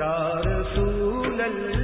یا رسول اللہ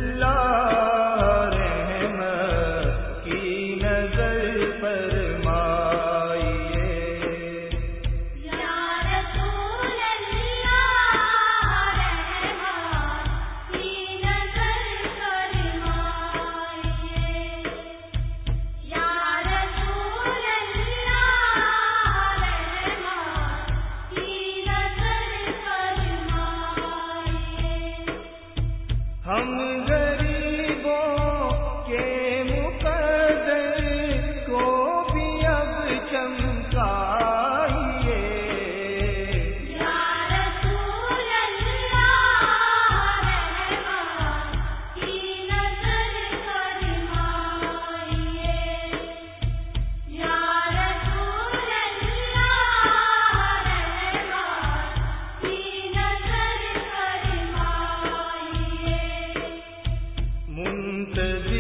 منتظر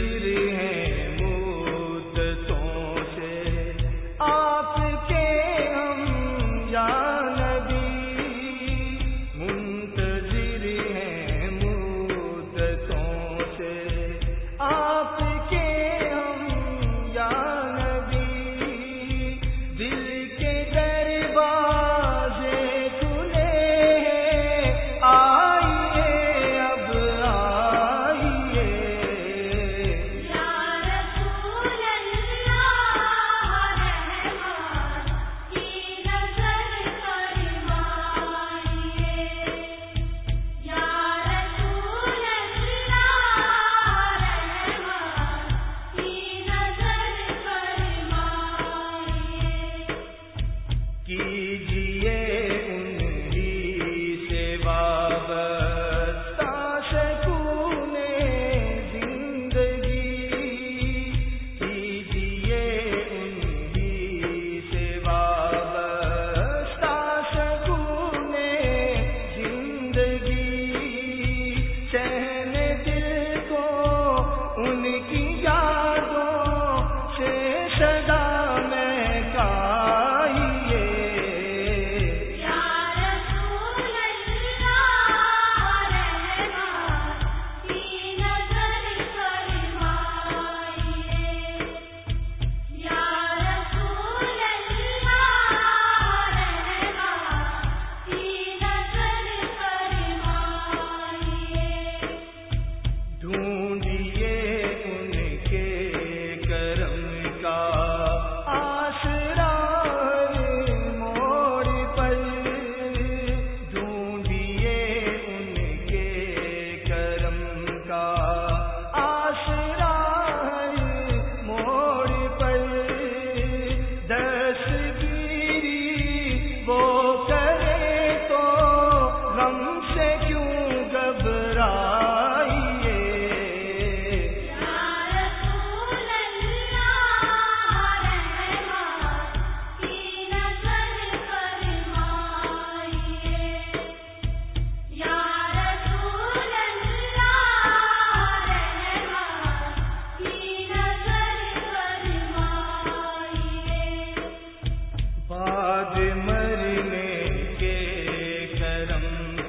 کا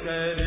کر